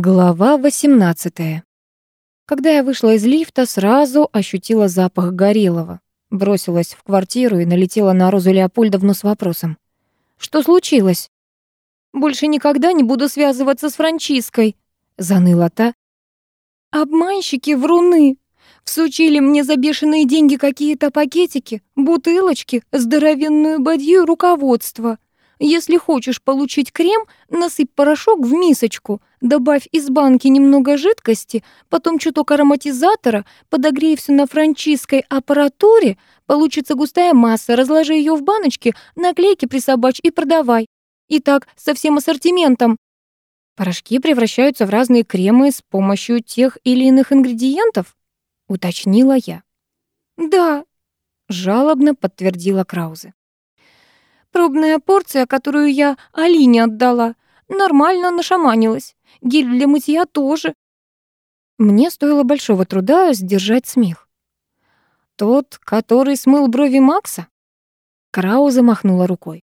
Глава 18. Когда я вышла из лифта, сразу ощутила запах горелого. Бросилась в квартиру и налетела на Розу Леопольдовну с вопросом. «Что случилось?» «Больше никогда не буду связываться с Франчиской», — заныла та. «Обманщики вруны. Всучили мне за бешеные деньги какие-то пакетики, бутылочки, здоровенную бадью руководство. Если хочешь получить крем, насыпь порошок в мисочку, добавь из банки немного жидкости, потом чуток ароматизатора, подогрей все на франчизской аппаратуре, получится густая масса, разложи ее в баночке, наклейки присобачь и продавай. И так со всем ассортиментом. Порошки превращаются в разные кремы с помощью тех или иных ингредиентов, уточнила я. Да, жалобно подтвердила Краузе. Пробная порция, которую я Алине отдала, нормально нашаманилась. Гель для мытья тоже. Мне стоило большого труда сдержать смех. Тот, который смыл брови Макса? Крау замахнула рукой.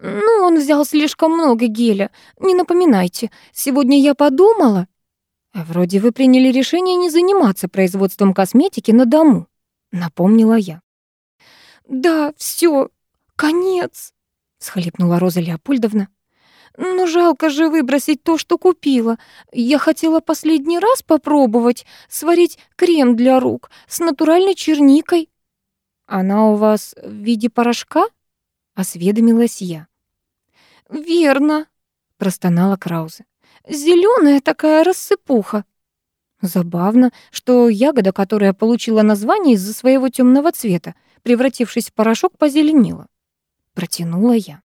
«Ну, он взял слишком много геля. Не напоминайте. Сегодня я подумала...» «Вроде вы приняли решение не заниматься производством косметики на дому», — напомнила я. «Да, все, конец», схлипнула Роза Леопольдовна. «Ну, жалко же выбросить то, что купила. Я хотела последний раз попробовать сварить крем для рук с натуральной черникой». «Она у вас в виде порошка?» — осведомилась я. «Верно», — простонала Краузе. Зеленая такая рассыпуха». Забавно, что ягода, которая получила название из-за своего темного цвета, превратившись в порошок, позеленела. Протянула я,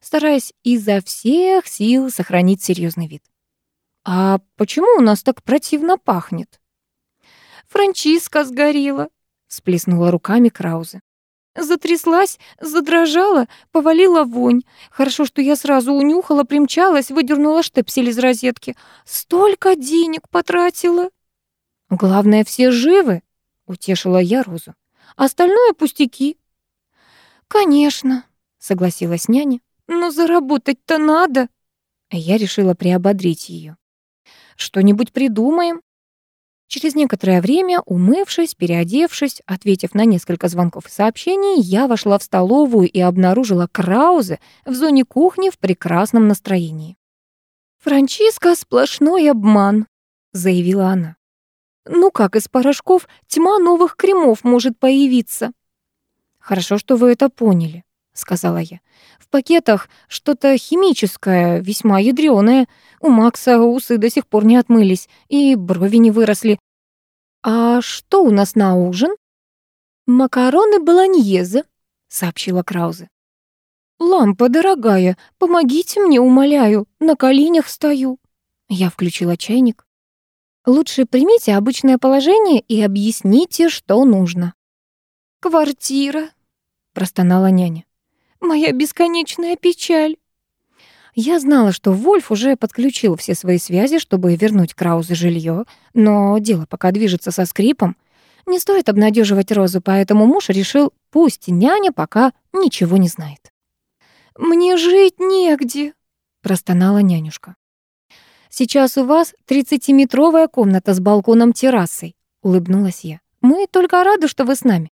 стараясь изо всех сил сохранить серьезный вид. «А почему у нас так противно пахнет?» «Франчиска сгорела», — сплеснула руками Краузе. Затряслась, задрожала, повалила вонь. Хорошо, что я сразу унюхала, примчалась, выдернула штепсель из розетки. Столько денег потратила. Главное, все живы, утешила я Розу. Остальное пустяки. «Конечно», — согласилась няня. «Но заработать-то надо». Я решила приободрить ее. «Что-нибудь придумаем». Через некоторое время, умывшись, переодевшись, ответив на несколько звонков и сообщений, я вошла в столовую и обнаружила Краузе в зоне кухни в прекрасном настроении. «Франчиска — сплошной обман», — заявила она. «Ну как из порошков тьма новых кремов может появиться?» «Хорошо, что вы это поняли», — сказала я. «В пакетах что-то химическое, весьма ядрёное. У Макса усы до сих пор не отмылись, и брови не выросли. А что у нас на ужин?» «Макароны болоньезе», — сообщила Краузе. «Лампа дорогая, помогите мне, умоляю, на коленях стою». Я включила чайник. «Лучше примите обычное положение и объясните, что нужно». «Квартира», простонала няня. «Моя бесконечная печаль!» Я знала, что Вольф уже подключил все свои связи, чтобы вернуть Краузе жилье, но дело пока движется со скрипом. Не стоит обнадеживать Розу, поэтому муж решил, пусть няня пока ничего не знает. «Мне жить негде», — простонала нянюшка. «Сейчас у вас тридцатиметровая комната с балконом-террасой», — улыбнулась я. «Мы только рады, что вы с нами.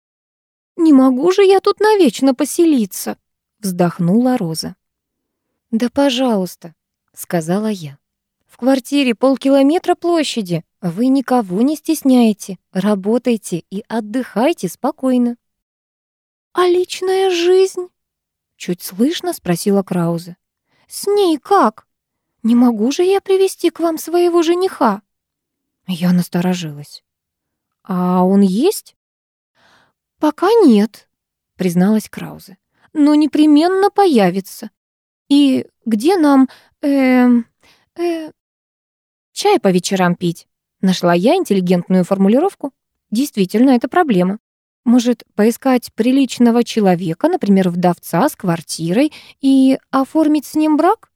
«Не могу же я тут навечно поселиться», — вздохнула Роза. «Да, пожалуйста», — сказала я. «В квартире полкилометра площади. Вы никого не стесняете. Работайте и отдыхайте спокойно». «А личная жизнь?» — чуть слышно спросила Краузе. «С ней как? Не могу же я привести к вам своего жениха?» Я насторожилась. «А он есть?» «Пока нет», — призналась Краузе. «Но непременно появится. И где нам, э, э, чай по вечерам пить?» Нашла я интеллигентную формулировку. Действительно, это проблема. Может, поискать приличного человека, например, вдовца с квартирой, и оформить с ним брак?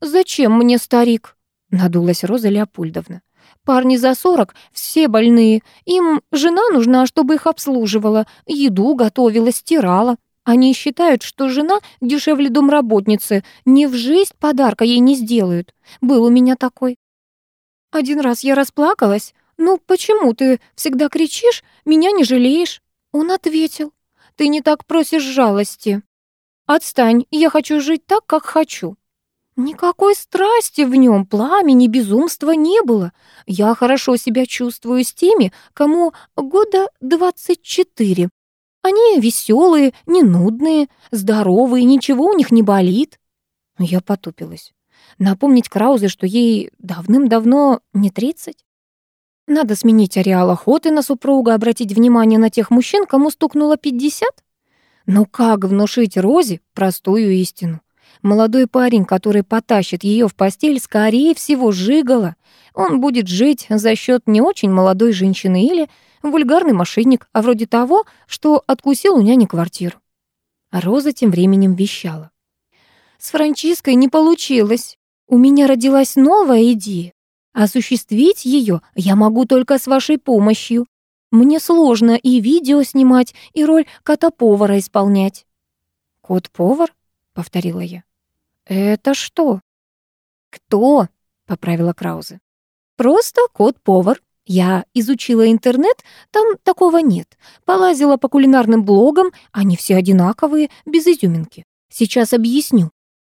«Зачем мне старик?» — надулась Роза Леопольдовна. Парни за сорок, все больные. Им жена нужна, чтобы их обслуживала, еду готовила, стирала. Они считают, что жена дешевле домработницы, ни в жизнь подарка ей не сделают. Был у меня такой. Один раз я расплакалась. «Ну, почему ты всегда кричишь, меня не жалеешь?» Он ответил. «Ты не так просишь жалости. Отстань, я хочу жить так, как хочу». Никакой страсти в нем, пламени, безумства не было. Я хорошо себя чувствую с теми, кому года двадцать четыре. Они веселые, не нудные, здоровые, ничего у них не болит. Я потупилась. Напомнить Краузе, что ей давным-давно не тридцать. Надо сменить ареал охоты на супруга, обратить внимание на тех мужчин, кому стукнуло пятьдесят. Но как внушить Розе простую истину? Молодой парень, который потащит ее в постель, скорее всего, жигало. Он будет жить за счет не очень молодой женщины или вульгарный мошенник, а вроде того, что откусил у няни квартиру. Роза тем временем вещала. «С Франчиской не получилось. У меня родилась новая идея. Осуществить ее я могу только с вашей помощью. Мне сложно и видео снимать, и роль кота-повара исполнять». «Кот-повар?» — повторила я. «Это что?» «Кто?» — поправила Краузе. «Просто кот-повар. Я изучила интернет, там такого нет. Полазила по кулинарным блогам, они все одинаковые, без изюминки. Сейчас объясню.